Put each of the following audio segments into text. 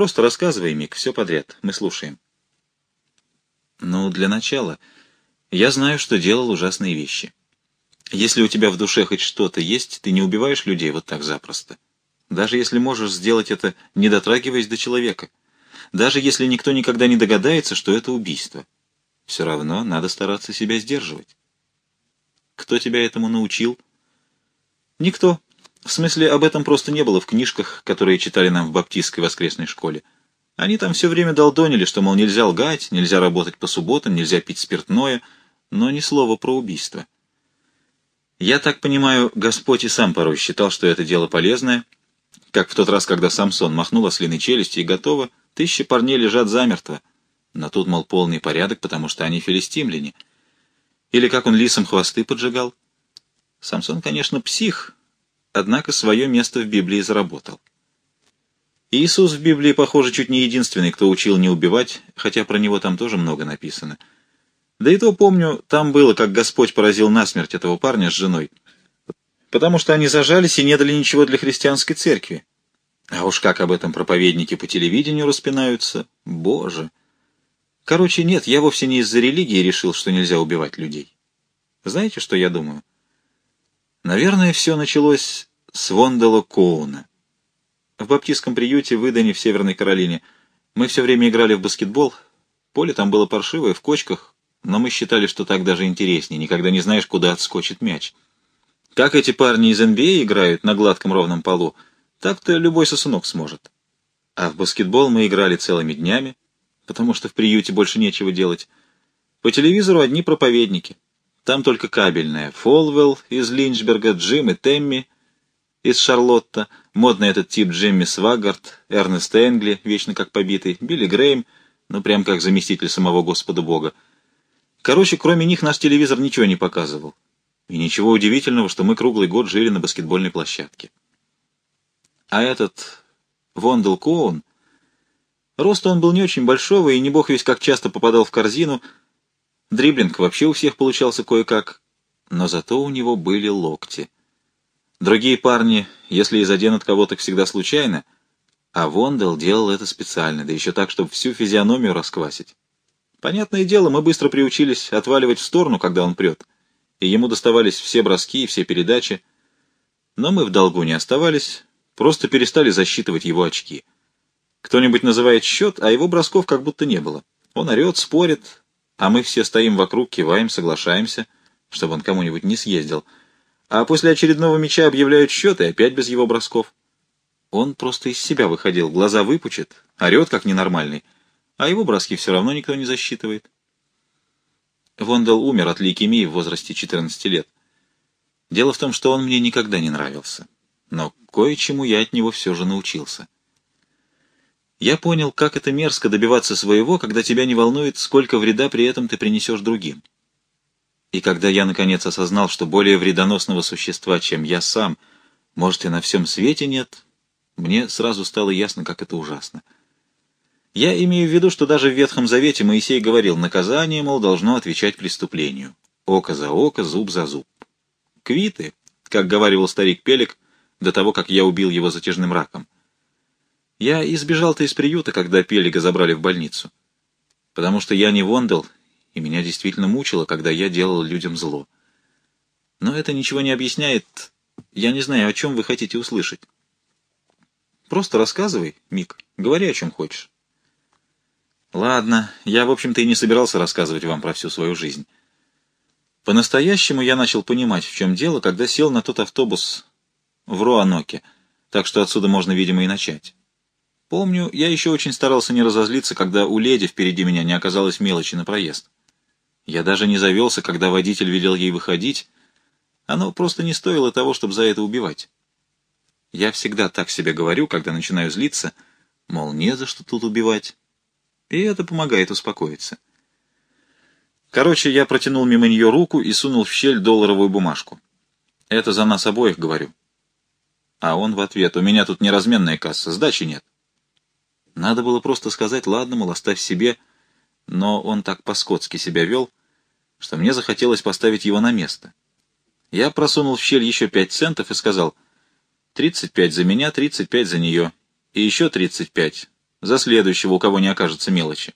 Просто рассказывай, Мик, все подряд, мы слушаем. Ну, для начала, я знаю, что делал ужасные вещи. Если у тебя в душе хоть что-то есть, ты не убиваешь людей вот так запросто. Даже если можешь сделать это, не дотрагиваясь до человека. Даже если никто никогда не догадается, что это убийство. Все равно надо стараться себя сдерживать. Кто тебя этому научил? Никто. В смысле, об этом просто не было в книжках, которые читали нам в баптистской воскресной школе. Они там все время долдонили, что, мол, нельзя лгать, нельзя работать по субботам, нельзя пить спиртное, но ни слова про убийство. Я так понимаю, Господь и сам порой считал, что это дело полезное, как в тот раз, когда Самсон махнул ослиной челюсти и готово, тысячи парней лежат замертво. Но тут, мол, полный порядок, потому что они филистимляне. Или как он лисом хвосты поджигал. Самсон, конечно, псих, однако свое место в Библии заработал. Иисус в Библии, похоже, чуть не единственный, кто учил не убивать, хотя про него там тоже много написано. Да и то помню, там было, как Господь поразил насмерть этого парня с женой, потому что они зажались и не дали ничего для христианской церкви. А уж как об этом проповедники по телевидению распинаются, боже! Короче, нет, я вовсе не из-за религии решил, что нельзя убивать людей. Знаете, что я думаю? Наверное, все началось с Вондела Коуна. В баптистском приюте в Идане в Северной Каролине мы все время играли в баскетбол. Поле там было паршивое, в кочках, но мы считали, что так даже интереснее, никогда не знаешь, куда отскочит мяч. Как эти парни из НБА играют на гладком ровном полу, так-то любой сосунок сможет. А в баскетбол мы играли целыми днями, потому что в приюте больше нечего делать. По телевизору одни проповедники. Там только кабельная. Фолвелл из Линчберга, Джим и Темми из Шарлотта, модный этот тип Джимми Сваггард, Эрнест Энгли, вечно как побитый, Билли Грейм, ну прям как заместитель самого Господа Бога. Короче, кроме них наш телевизор ничего не показывал. И ничего удивительного, что мы круглый год жили на баскетбольной площадке. А этот Вондел Коун, рост он был не очень большого, и не бог весь как часто попадал в корзину. Дриблинг вообще у всех получался кое-как, но зато у него были локти. Другие парни, если и заденут кого-то всегда случайно, а Вондел делал это специально, да еще так, чтобы всю физиономию расквасить. Понятное дело, мы быстро приучились отваливать в сторону, когда он прет, и ему доставались все броски и все передачи. Но мы в долгу не оставались, просто перестали засчитывать его очки. Кто-нибудь называет счет, а его бросков как будто не было. Он орет, спорит, а мы все стоим вокруг, киваем, соглашаемся, чтобы он кому-нибудь не съездил. А после очередного мяча объявляют счет, и опять без его бросков. Он просто из себя выходил, глаза выпучит, орет как ненормальный а его броски все равно никто не засчитывает. Вондел умер от лейкемии в возрасте 14 лет. Дело в том, что он мне никогда не нравился, но кое-чему я от него все же научился. Я понял, как это мерзко добиваться своего, когда тебя не волнует, сколько вреда при этом ты принесешь другим. И когда я, наконец, осознал, что более вредоносного существа, чем я сам, может, и на всем свете нет, мне сразу стало ясно, как это ужасно. Я имею в виду, что даже в Ветхом Завете Моисей говорил, наказание, мол, должно отвечать преступлению. Око за око, зуб за зуб. Квиты, как говаривал старик Пелик, до того, как я убил его затяжным раком. Я избежал-то из приюта, когда Пелика забрали в больницу. Потому что я не вондал, и меня действительно мучило, когда я делал людям зло. Но это ничего не объясняет. Я не знаю, о чем вы хотите услышать. Просто рассказывай, Мик, говори, о чем хочешь. Ладно, я, в общем-то, и не собирался рассказывать вам про всю свою жизнь. По-настоящему я начал понимать, в чем дело, когда сел на тот автобус в Руаноке, так что отсюда можно, видимо, и начать. Помню, я еще очень старался не разозлиться, когда у леди впереди меня не оказалось мелочи на проезд. Я даже не завелся, когда водитель велел ей выходить. Оно просто не стоило того, чтобы за это убивать. Я всегда так себе говорю, когда начинаю злиться, мол, не за что тут убивать и это помогает успокоиться. Короче, я протянул мимо нее руку и сунул в щель долларовую бумажку. Это за нас обоих, говорю. А он в ответ, у меня тут неразменная касса, сдачи нет. Надо было просто сказать, ладно, мол, оставь себе, но он так по-скотски себя вел, что мне захотелось поставить его на место. Я просунул в щель еще пять центов и сказал, «Тридцать пять за меня, тридцать пять за нее, и еще тридцать пять За следующего, у кого не окажется мелочи.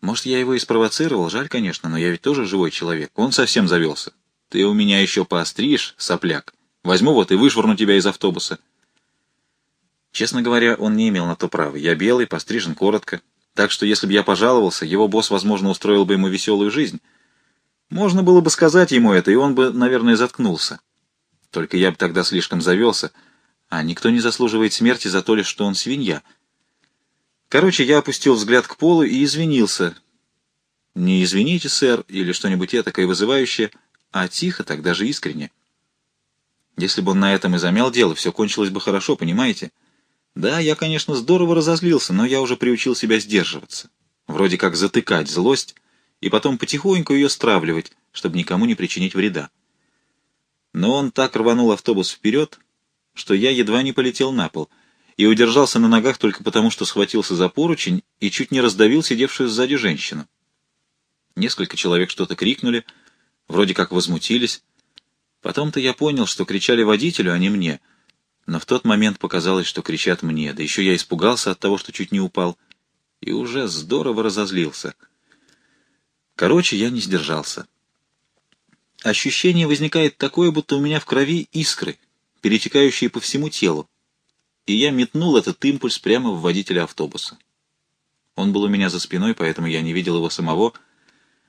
Может, я его и спровоцировал, жаль, конечно, но я ведь тоже живой человек. Он совсем завелся. Ты у меня еще поостришь, сопляк. Возьму вот и вышвырну тебя из автобуса. Честно говоря, он не имел на то права. Я белый, пострижен коротко. Так что, если бы я пожаловался, его босс, возможно, устроил бы ему веселую жизнь. Можно было бы сказать ему это, и он бы, наверное, заткнулся. Только я бы тогда слишком завелся, а никто не заслуживает смерти за то лишь, что он свинья. Короче, я опустил взгляд к полу и извинился. Не «извините, сэр» или что-нибудь этакое вызывающее, а тихо, так даже искренне. Если бы он на этом и замял дело, все кончилось бы хорошо, понимаете? Да, я, конечно, здорово разозлился, но я уже приучил себя сдерживаться. Вроде как затыкать злость и потом потихоньку ее стравливать, чтобы никому не причинить вреда. Но он так рванул автобус вперед, что я едва не полетел на пол и удержался на ногах только потому, что схватился за поручень и чуть не раздавил сидевшую сзади женщину. Несколько человек что-то крикнули, вроде как возмутились. Потом-то я понял, что кричали водителю, а не мне — но в тот момент показалось, что кричат мне, да еще я испугался от того, что чуть не упал, и уже здорово разозлился. Короче, я не сдержался. Ощущение возникает такое, будто у меня в крови искры, перетекающие по всему телу, и я метнул этот импульс прямо в водителя автобуса. Он был у меня за спиной, поэтому я не видел его самого,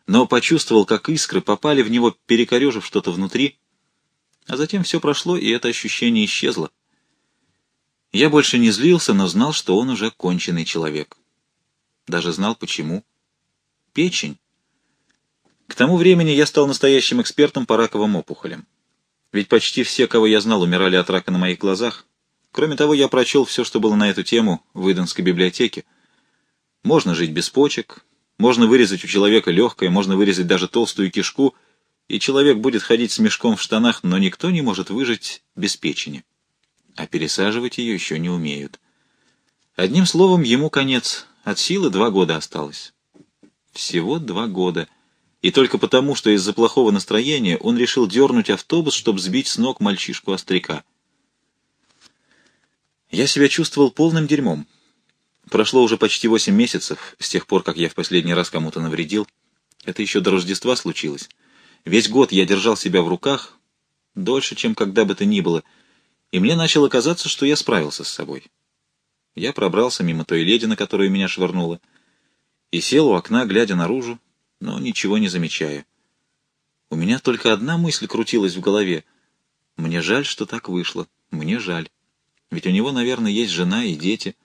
но почувствовал, как искры попали в него, перекорежив что-то внутри, а затем все прошло, и это ощущение исчезло. Я больше не злился, но знал, что он уже конченый человек. Даже знал, почему. Печень. К тому времени я стал настоящим экспертом по раковым опухолям. Ведь почти все, кого я знал, умирали от рака на моих глазах. Кроме того, я прочел все, что было на эту тему в Иденской библиотеке. Можно жить без почек, можно вырезать у человека легкое, можно вырезать даже толстую кишку, и человек будет ходить с мешком в штанах, но никто не может выжить без печени а пересаживать ее еще не умеют. Одним словом, ему конец. От силы два года осталось. Всего два года. И только потому, что из-за плохого настроения он решил дернуть автобус, чтобы сбить с ног мальчишку-остряка. Я себя чувствовал полным дерьмом. Прошло уже почти восемь месяцев с тех пор, как я в последний раз кому-то навредил. Это еще до Рождества случилось. Весь год я держал себя в руках, дольше, чем когда бы то ни было — и мне начало казаться, что я справился с собой. Я пробрался мимо той леди, на которую меня швырнуло, и сел у окна, глядя наружу, но ничего не замечая. У меня только одна мысль крутилась в голове. Мне жаль, что так вышло. Мне жаль. Ведь у него, наверное, есть жена и дети,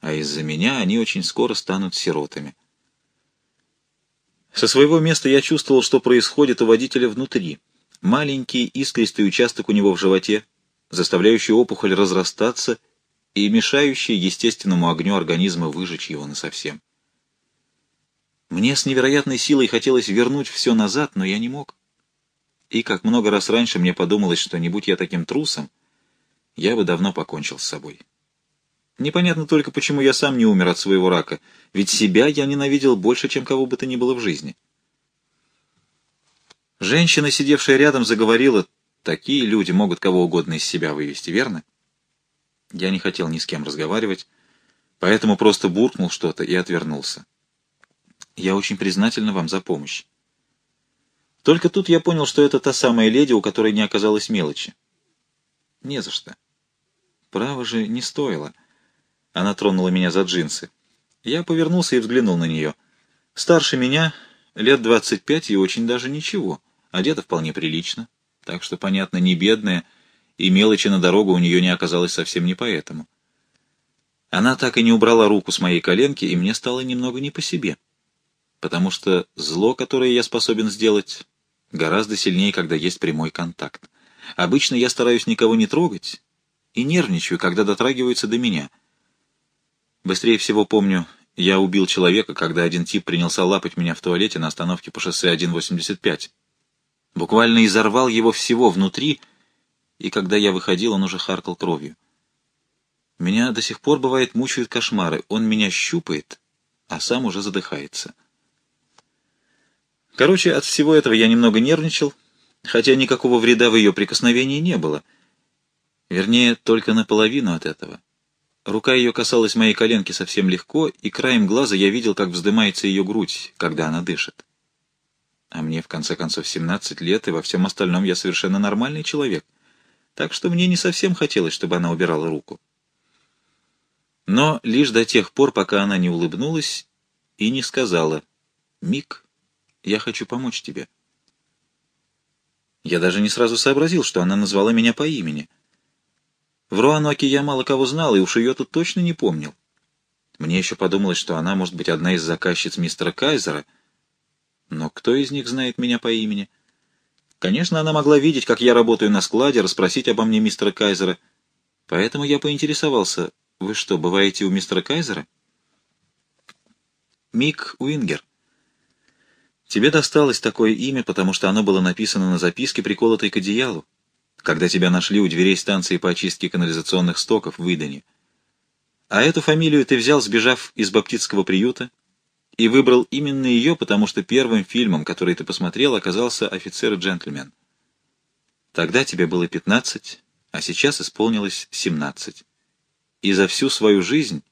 а из-за меня они очень скоро станут сиротами. Со своего места я чувствовал, что происходит у водителя внутри. Маленький искристый участок у него в животе, заставляющий опухоль разрастаться и мешающий естественному огню организма выжечь его насовсем. Мне с невероятной силой хотелось вернуть все назад, но я не мог. И, как много раз раньше, мне подумалось, что не будь я таким трусом, я бы давно покончил с собой. Непонятно только, почему я сам не умер от своего рака, ведь себя я ненавидел больше, чем кого бы то ни было в жизни. Женщина, сидевшая рядом, заговорила, Такие люди могут кого угодно из себя вывести, верно? Я не хотел ни с кем разговаривать, поэтому просто буркнул что-то и отвернулся. Я очень признательна вам за помощь. Только тут я понял, что это та самая леди, у которой не оказалось мелочи. Не за что. Право же не стоило. Она тронула меня за джинсы. Я повернулся и взглянул на нее. Старше меня, лет двадцать пять и очень даже ничего. Одета вполне прилично так что, понятно, не бедная, и мелочи на дорогу у нее не оказалось совсем не поэтому. Она так и не убрала руку с моей коленки, и мне стало немного не по себе, потому что зло, которое я способен сделать, гораздо сильнее, когда есть прямой контакт. Обычно я стараюсь никого не трогать и нервничаю, когда дотрагиваются до меня. Быстрее всего помню, я убил человека, когда один тип принялся лапать меня в туалете на остановке по шоссе 185 буквально изорвал его всего внутри, и когда я выходил, он уже харкал кровью. Меня до сих пор, бывает, мучают кошмары. Он меня щупает, а сам уже задыхается. Короче, от всего этого я немного нервничал, хотя никакого вреда в ее прикосновении не было. Вернее, только наполовину от этого. Рука ее касалась моей коленки совсем легко, и краем глаза я видел, как вздымается ее грудь, когда она дышит. А мне, в конце концов, 17 лет, и во всем остальном я совершенно нормальный человек. Так что мне не совсем хотелось, чтобы она убирала руку. Но лишь до тех пор, пока она не улыбнулась и не сказала «Мик, я хочу помочь тебе». Я даже не сразу сообразил, что она назвала меня по имени — в Руаноке я мало кого знал, и уж ее тут точно не помнил. Мне еще подумалось, что она может быть одна из заказчиц мистера Кайзера, кто из них знает меня по имени? Конечно, она могла видеть, как я работаю на складе, расспросить обо мне мистера Кайзера. Поэтому я поинтересовался, вы что, бываете у мистера Кайзера? Мик Уингер. Тебе досталось такое имя, потому что оно было написано на записке, приколотой к одеялу когда тебя нашли у дверей станции по очистке канализационных стоков в Идане. А эту фамилию ты взял, сбежав из баптистского приюта, и выбрал именно ее, потому что первым фильмом, который ты посмотрел, оказался «Офицер и джентльмен». Тогда тебе было 15, а сейчас исполнилось 17. И за всю свою жизнь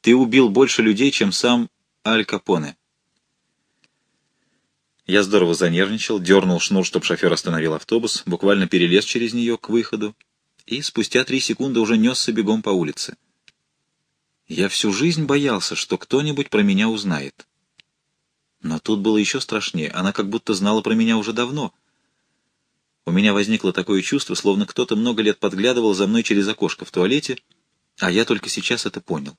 ты убил больше людей, чем сам Аль Капоне. Я здорово занервничал, дернул шнур, чтобы шофер остановил автобус, буквально перелез через нее к выходу и спустя три секунды уже несся бегом по улице. Я всю жизнь боялся, что кто-нибудь про меня узнает. Но тут было еще страшнее. Она как будто знала про меня уже давно. У меня возникло такое чувство, словно кто-то много лет подглядывал за мной через окошко в туалете, а я только сейчас это понял.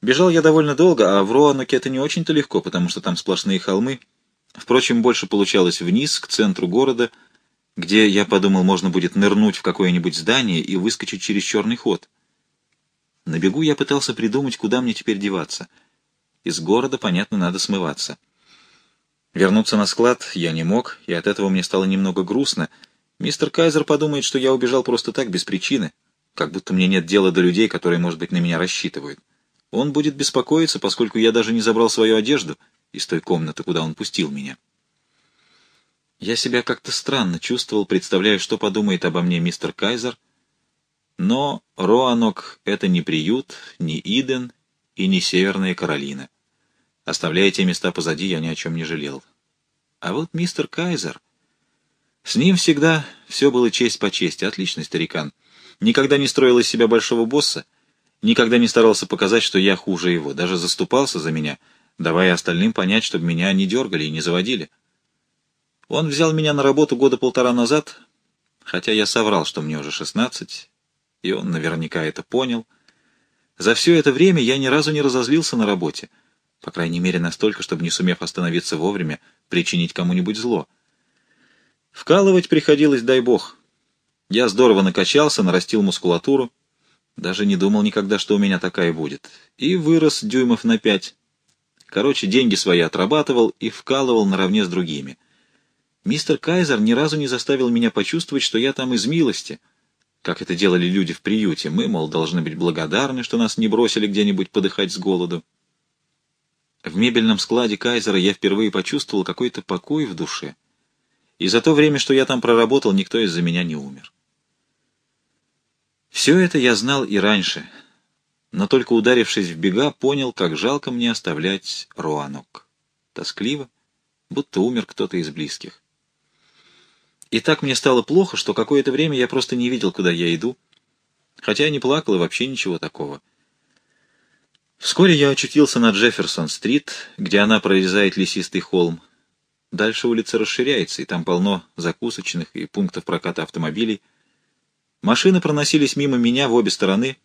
Бежал я довольно долго, а в Роануке это не очень-то легко, потому что там сплошные холмы. Впрочем, больше получалось вниз, к центру города, где, я подумал, можно будет нырнуть в какое-нибудь здание и выскочить через черный ход. На бегу я пытался придумать, куда мне теперь деваться. Из города, понятно, надо смываться. Вернуться на склад я не мог, и от этого мне стало немного грустно. Мистер Кайзер подумает, что я убежал просто так, без причины, как будто мне нет дела до людей, которые, может быть, на меня рассчитывают. Он будет беспокоиться, поскольку я даже не забрал свою одежду из той комнаты, куда он пустил меня. Я себя как-то странно чувствовал, представляя, что подумает обо мне мистер Кайзер, но Роанок — это не приют, не Иден и не Северная Каролина. Оставляя те места позади, я ни о чем не жалел. А вот мистер Кайзер... С ним всегда все было честь по чести, отличный старикан. Никогда не строил из себя большого босса, Никогда не старался показать, что я хуже его, даже заступался за меня, давая остальным понять, чтобы меня не дергали и не заводили. Он взял меня на работу года полтора назад, хотя я соврал, что мне уже шестнадцать, и он наверняка это понял. За все это время я ни разу не разозлился на работе, по крайней мере настолько, чтобы, не сумев остановиться вовремя, причинить кому-нибудь зло. Вкалывать приходилось, дай бог. Я здорово накачался, нарастил мускулатуру, даже не думал никогда, что у меня такая будет. И вырос дюймов на пять. Короче, деньги свои отрабатывал и вкалывал наравне с другими. Мистер Кайзер ни разу не заставил меня почувствовать, что я там из милости, как это делали люди в приюте. Мы, мол, должны быть благодарны, что нас не бросили где-нибудь подыхать с голоду. В мебельном складе Кайзера я впервые почувствовал какой-то покой в душе. И за то время, что я там проработал, никто из-за меня не умер. Все это я знал и раньше, но только ударившись в бега, понял, как жалко мне оставлять Руанок. Тоскливо, будто умер кто-то из близких. И так мне стало плохо, что какое-то время я просто не видел, куда я иду, хотя не плакал и вообще ничего такого. Вскоре я очутился на Джефферсон-стрит, где она прорезает лесистый холм. Дальше улица расширяется, и там полно закусочных и пунктов проката автомобилей — Машины проносились мимо меня в обе стороны,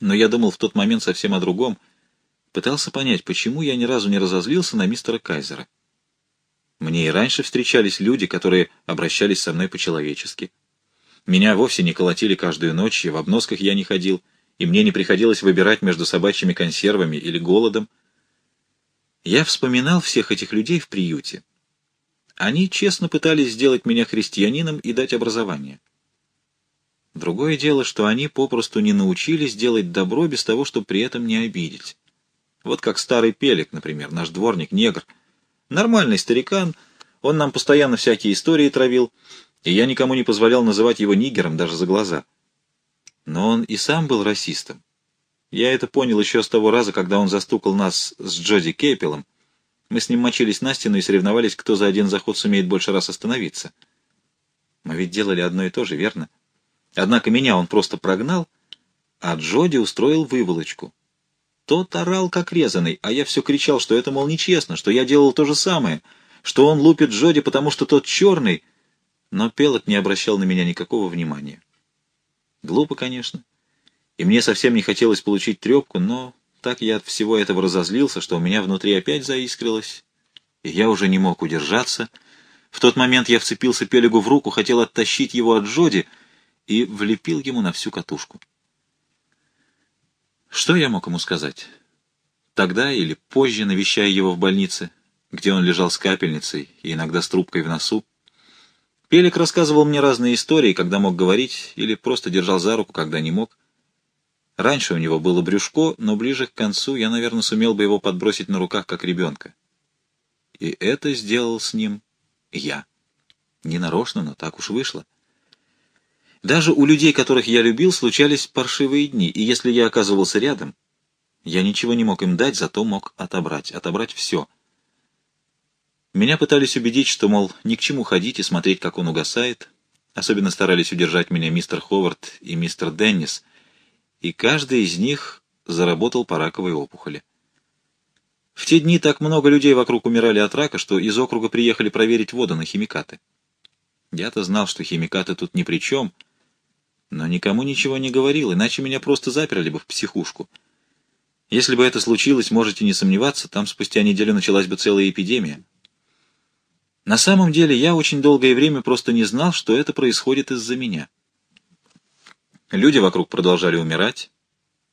но я думал в тот момент совсем о другом. Пытался понять, почему я ни разу не разозлился на мистера Кайзера. Мне и раньше встречались люди, которые обращались со мной по-человечески. Меня вовсе не колотили каждую ночь, и в обносках я не ходил, и мне не приходилось выбирать между собачьими консервами или голодом. Я вспоминал всех этих людей в приюте. Они честно пытались сделать меня христианином и дать образование. Другое дело, что они попросту не научились делать добро без того, чтобы при этом не обидеть. Вот как старый Пелик, например, наш дворник, негр. Нормальный старикан, он нам постоянно всякие истории травил, и я никому не позволял называть его нигером даже за глаза. Но он и сам был расистом. Я это понял еще с того раза, когда он застукал нас с Джоди Кейпелом. Мы с ним мочились на стену и соревновались, кто за один заход сумеет больше раз остановиться. Мы ведь делали одно и то же, верно? Однако меня он просто прогнал, а Джоди устроил выволочку. Тот орал, как резанный, а я все кричал, что это, мол, нечестно, что я делал то же самое, что он лупит Джоди, потому что тот черный, но Пелот не обращал на меня никакого внимания. Глупо, конечно, и мне совсем не хотелось получить трепку, но так я от всего этого разозлился, что у меня внутри опять заискрилось, и я уже не мог удержаться. В тот момент я вцепился Пелегу в руку, хотел оттащить его от Джоди и влепил ему на всю катушку. Что я мог ему сказать? Тогда или позже, навещая его в больнице, где он лежал с капельницей и иногда с трубкой в носу, Пелик рассказывал мне разные истории, когда мог говорить, или просто держал за руку, когда не мог. Раньше у него было брюшко, но ближе к концу я, наверное, сумел бы его подбросить на руках, как ребенка. И это сделал с ним я. Не нарочно, но так уж вышло. Даже у людей, которых я любил, случались паршивые дни, и если я оказывался рядом, я ничего не мог им дать, зато мог отобрать, отобрать все. Меня пытались убедить, что, мол, ни к чему ходить и смотреть, как он угасает. Особенно старались удержать меня мистер Ховард и мистер Деннис, и каждый из них заработал по раковой опухоли. В те дни так много людей вокруг умирали от рака, что из округа приехали проверить воду на химикаты. Я-то знал, что химикаты тут ни при чем — но никому ничего не говорил, иначе меня просто заперли бы в психушку. Если бы это случилось, можете не сомневаться, там спустя неделю началась бы целая эпидемия. На самом деле я очень долгое время просто не знал, что это происходит из-за меня. Люди вокруг продолжали умирать,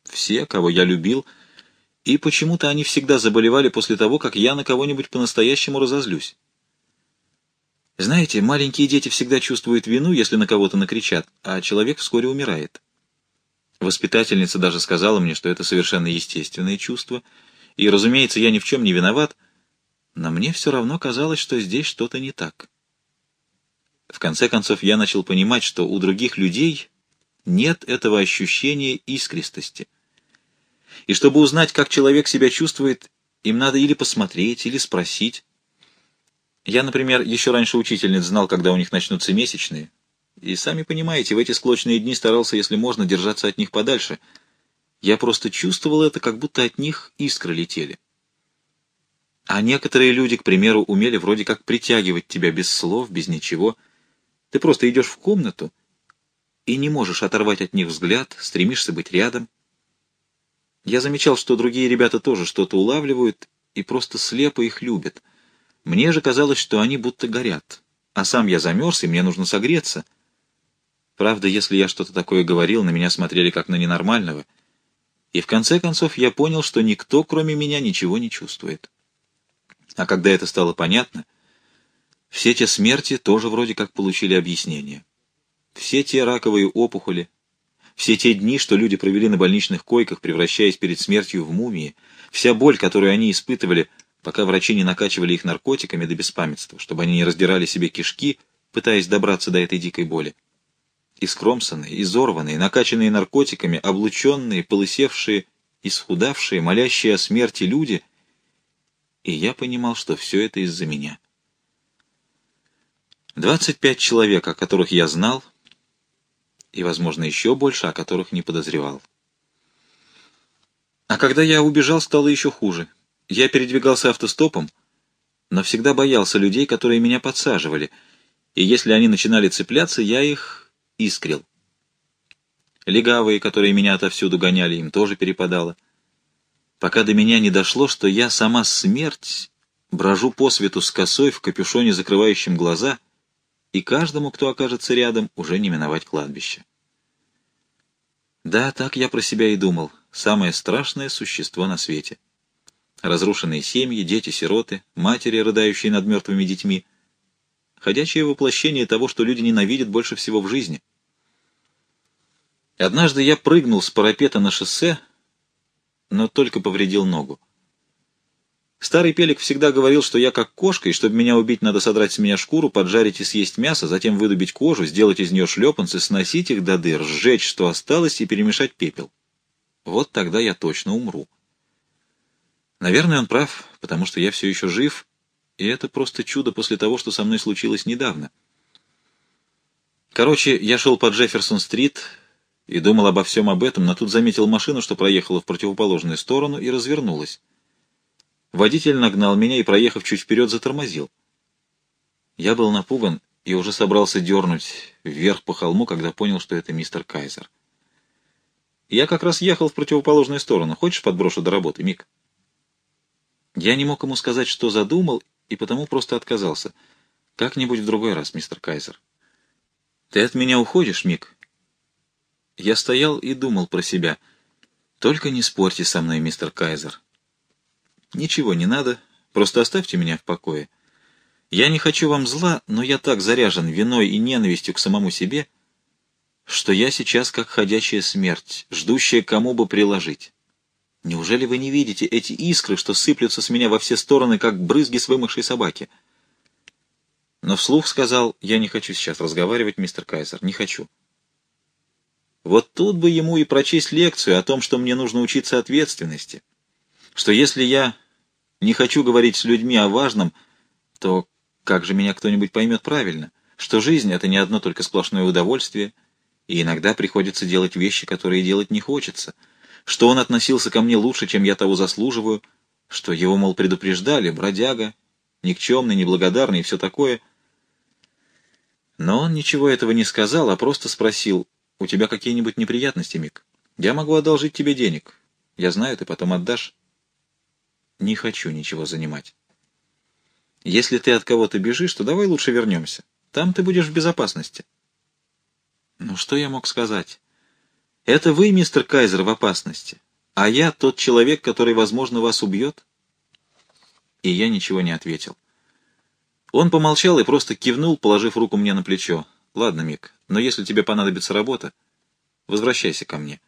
все, кого я любил, и почему-то они всегда заболевали после того, как я на кого-нибудь по-настоящему разозлюсь. Знаете, маленькие дети всегда чувствуют вину, если на кого-то накричат, а человек вскоре умирает. Воспитательница даже сказала мне, что это совершенно естественное чувство, и, разумеется, я ни в чем не виноват, но мне все равно казалось, что здесь что-то не так. В конце концов, я начал понимать, что у других людей нет этого ощущения искристости. И чтобы узнать, как человек себя чувствует, им надо или посмотреть, или спросить. Я, например, еще раньше учительниц знал, когда у них начнутся месячные. И сами понимаете, в эти склочные дни старался, если можно, держаться от них подальше. Я просто чувствовал это, как будто от них искры летели. А некоторые люди, к примеру, умели вроде как притягивать тебя без слов, без ничего. Ты просто идешь в комнату и не можешь оторвать от них взгляд, стремишься быть рядом. Я замечал, что другие ребята тоже что-то улавливают и просто слепо их любят — мне же казалось, что они будто горят, а сам я замерз, и мне нужно согреться. Правда, если я что-то такое говорил, на меня смотрели как на ненормального. И в конце концов я понял, что никто, кроме меня, ничего не чувствует. А когда это стало понятно, все те смерти тоже вроде как получили объяснение. Все те раковые опухоли, все те дни, что люди провели на больничных койках, превращаясь перед смертью в мумии, вся боль, которую они испытывали — пока врачи не накачивали их наркотиками до беспамятства, чтобы они не раздирали себе кишки, пытаясь добраться до этой дикой боли. Искромсанные, изорванные, накачанные наркотиками, облученные, полысевшие, исхудавшие, молящие о смерти люди, и я понимал, что все это из-за меня. Двадцать пять человек, о которых я знал, и, возможно, еще больше, о которых не подозревал. А когда я убежал, стало еще хуже — я передвигался автостопом, но всегда боялся людей, которые меня подсаживали, и если они начинали цепляться, я их искрил. Легавые, которые меня отовсюду гоняли, им тоже перепадало. Пока до меня не дошло, что я сама смерть, брожу по свету с косой в капюшоне, закрывающем глаза, и каждому, кто окажется рядом, уже не миновать кладбище. Да, так я про себя и думал. Самое страшное существо на свете — разрушенные семьи, дети-сироты, матери, рыдающие над мертвыми детьми. Ходячее воплощение того, что люди ненавидят больше всего в жизни. Однажды я прыгнул с парапета на шоссе, но только повредил ногу. Старый Пелик всегда говорил, что я как кошка, и чтобы меня убить, надо содрать с меня шкуру, поджарить и съесть мясо, затем выдубить кожу, сделать из нее шлепанцы, сносить их до дыр, сжечь, что осталось, и перемешать пепел. Вот тогда я точно умру. Наверное, он прав, потому что я все еще жив, и это просто чудо после того, что со мной случилось недавно. Короче, я шел по Джефферсон-стрит и думал обо всем об этом, но тут заметил машину, что проехала в противоположную сторону и развернулась. Водитель нагнал меня и, проехав чуть вперед, затормозил. Я был напуган и уже собрался дернуть вверх по холму, когда понял, что это мистер Кайзер. Я как раз ехал в противоположную сторону. Хочешь, подброшу до работы, Мик? Я не мог ему сказать, что задумал, и потому просто отказался. Как-нибудь в другой раз, мистер Кайзер. Ты от меня уходишь, Мик? Я стоял и думал про себя. Только не спорьте со мной, мистер Кайзер. Ничего не надо, просто оставьте меня в покое. Я не хочу вам зла, но я так заряжен виной и ненавистью к самому себе, что я сейчас как ходячая смерть, ждущая кому бы приложить. Неужели вы не видите эти искры, что сыплются с меня во все стороны, как брызги с вымахшей собаки? Но вслух сказал, я не хочу сейчас разговаривать, мистер Кайзер, не хочу. Вот тут бы ему и прочесть лекцию о том, что мне нужно учиться ответственности, что если я не хочу говорить с людьми о важном, то как же меня кто-нибудь поймет правильно, что жизнь — это не одно только сплошное удовольствие, и иногда приходится делать вещи, которые делать не хочется, что он относился ко мне лучше, чем я того заслуживаю, что его, мол, предупреждали, бродяга, никчемный, неблагодарный и все такое. Но он ничего этого не сказал, а просто спросил, «У тебя какие-нибудь неприятности, Мик? Я могу одолжить тебе денег. Я знаю, ты потом отдашь». Не хочу ничего занимать. Если ты от кого-то бежишь, то давай лучше вернемся. Там ты будешь в безопасности. Ну, что я мог сказать? Это вы, мистер Кайзер, в опасности, а я тот человек, который, возможно, вас убьет? И я ничего не ответил. Он помолчал и просто кивнул, положив руку мне на плечо. «Ладно, Мик, но если тебе понадобится работа, возвращайся ко мне.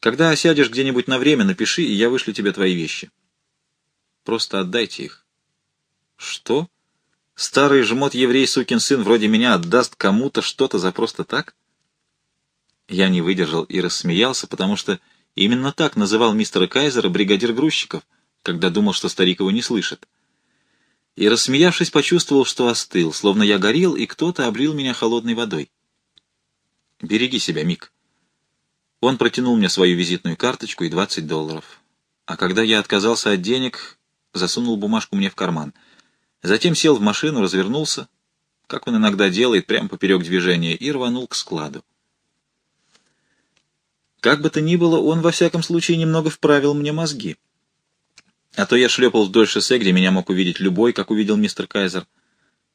Когда осядешь где-нибудь на время, напиши, и я вышлю тебе твои вещи». Просто отдайте их. Что? Старый жмот еврей сукин сын вроде меня отдаст кому-то что-то за просто так? Я не выдержал и рассмеялся, потому что именно так называл мистера Кайзера бригадир грузчиков, когда думал, что старик его не слышит. И, рассмеявшись, почувствовал, что остыл, словно я горел, и кто-то облил меня холодной водой. «Береги себя, Мик». Он протянул мне свою визитную карточку и 20 долларов. А когда я отказался от денег, засунул бумажку мне в карман. Затем сел в машину, развернулся, как он иногда делает, прямо поперек движения, и рванул к складу. Как бы то ни было, он, во всяком случае, немного вправил мне мозги. А то я шлепал вдоль шоссе, где меня мог увидеть любой, как увидел мистер Кайзер.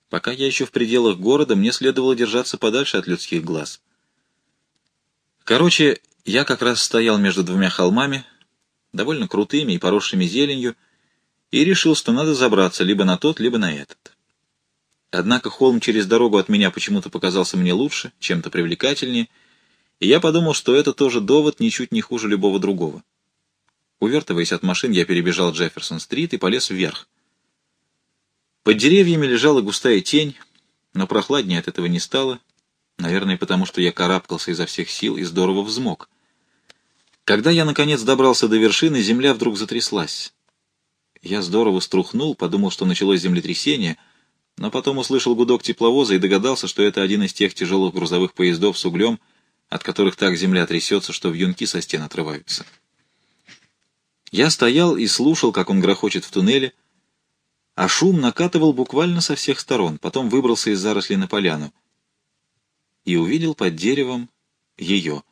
Пока я еще в пределах города, мне следовало держаться подальше от людских глаз. Короче, я как раз стоял между двумя холмами, довольно крутыми и поросшими зеленью, и решил, что надо забраться либо на тот, либо на этот. Однако холм через дорогу от меня почему-то показался мне лучше, чем-то привлекательнее, и я подумал, что это тоже довод ничуть не хуже любого другого. Увертываясь от машин, я перебежал Джефферсон-стрит и полез вверх. Под деревьями лежала густая тень, но прохладнее от этого не стало, наверное, потому что я карабкался изо всех сил и здорово взмок. Когда я, наконец, добрался до вершины, земля вдруг затряслась. Я здорово струхнул, подумал, что началось землетрясение, но потом услышал гудок тепловоза и догадался, что это один из тех тяжелых грузовых поездов с углем, от которых так земля трясется, что вьюнки со стен отрываются. Я стоял и слушал, как он грохочет в туннеле, а шум накатывал буквально со всех сторон, потом выбрался из зарослей на поляну и увидел под деревом ее —